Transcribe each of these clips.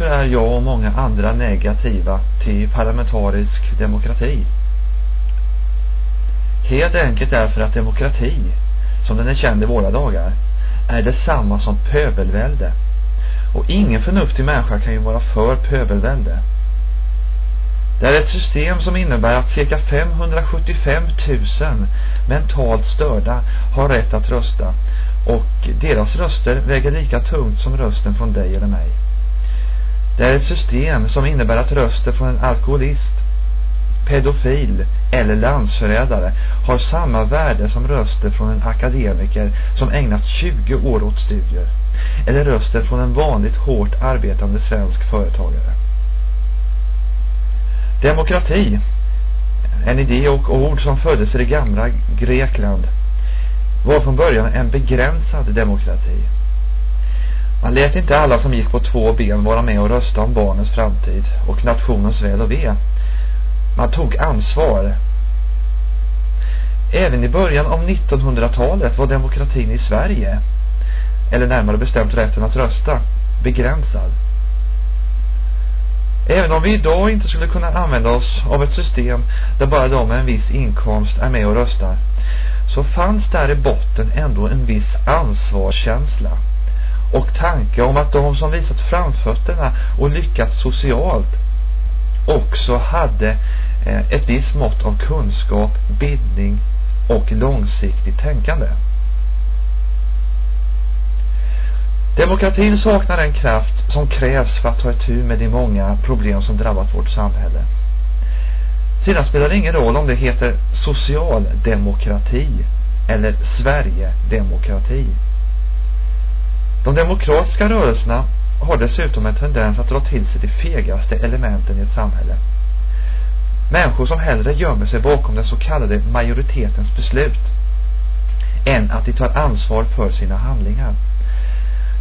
Varför är jag och många andra negativa till parlamentarisk demokrati? Helt enkelt därför att demokrati, som den är känd i våra dagar, är detsamma som pöbelvälde. Och ingen förnuftig människa kan ju vara för pöbelvälde. Det är ett system som innebär att cirka 575 000 mentalt störda har rätt att rösta och deras röster väger lika tungt som rösten från dig eller mig. Det är ett system som innebär att röster från en alkoholist, pedofil eller landsförrädare har samma värde som röster från en akademiker som ägnat 20 år åt studier eller röster från en vanligt hårt arbetande svensk företagare. Demokrati, en idé och ord som föddes i det gamla Grekland, var från början en begränsad demokrati. Man lät inte alla som gick på två ben vara med och rösta om barnens framtid och nationens väl och ve. Man tog ansvar. Även i början av 1900-talet var demokratin i Sverige, eller närmare bestämt rätten att rösta, begränsad. Även om vi idag inte skulle kunna använda oss av ett system där bara de med en viss inkomst är med och röstar, så fanns där i botten ändå en viss ansvarskänsla och tanke om att de som visat framfötterna och lyckats socialt också hade eh, ett visst mått av kunskap, bildning och långsiktigt tänkande. Demokratin saknar den kraft som krävs för att ta itu med de många problem som drabbat vårt samhälle. Sedan spelar det ingen roll om det heter socialdemokrati eller Sverigedemokrati. De demokratiska rörelserna har dessutom en tendens att dra till sig de fegaste elementen i ett samhälle. Människor som hellre gömmer sig bakom den så kallade majoritetens beslut än att de tar ansvar för sina handlingar.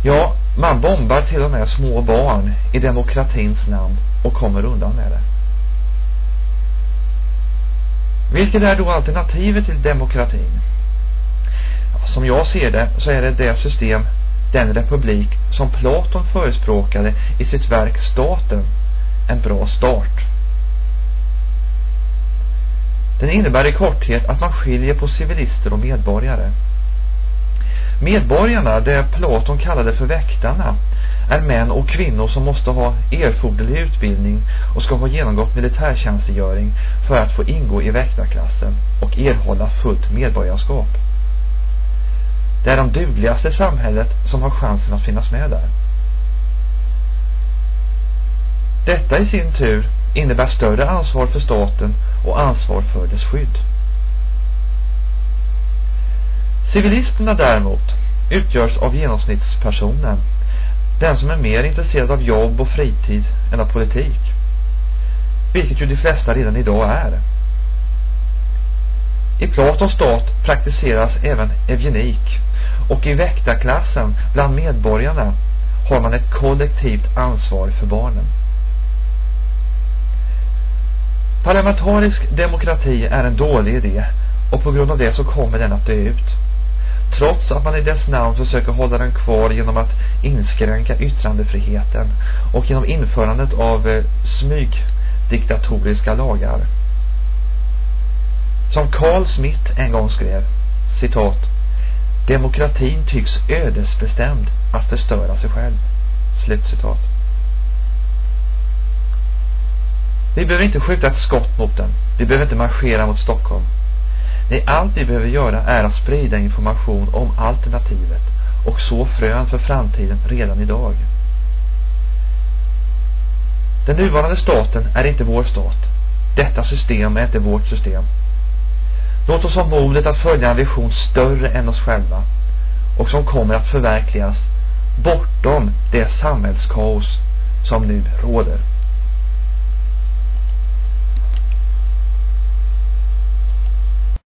Ja, man bombar till och med små barn i demokratins namn och kommer undan med det. Vilket är då alternativet till demokratin? Som jag ser det så är det det system, den republik som Platon förespråkade i sitt verk Staten en bra start. Den innebär i korthet att man skiljer på civilister och medborgare. Medborgarna, det Platon kallade för väktarna, är män och kvinnor som måste ha erforderlig utbildning och ska ha genomgått militärtjänstgöring för att få ingå i väktarklassen och erhålla fullt medborgarskap. Det är de dugligaste i samhället som har chansen att finnas med där. Detta i sin tur innebär större ansvar för staten och ansvar för dess skydd. Civilisterna däremot utgörs av genomsnittspersonen. Den som är mer intresserad av jobb och fritid än av politik. Vilket ju de flesta redan idag är. I Platons stat praktiseras även eugenik och i väktarklassen bland medborgarna har man ett kollektivt ansvar för barnen. Parlamentarisk demokrati är en dålig idé och på grund av det så kommer den att dö ut. Trots att man i dess namn försöker hålla den kvar genom att inskränka yttrandefriheten och genom införandet av eh, smygdiktatoriska lagar. Som Carl Smith en gång skrev, citat, Demokratin tycks ödesbestämd att förstöra sig själv. Slutcitat. Vi behöver inte skjuta ett skott mot den. Vi behöver inte marschera mot Stockholm. Nej, allt vi behöver göra är att sprida information om alternativet och så frön för framtiden redan idag. Den nuvarande staten är inte vår stat. Detta system är inte vårt system. Låt oss ha modet att följa en vision större än oss själva och som kommer att förverkligas bortom det samhällskaos som nu råder.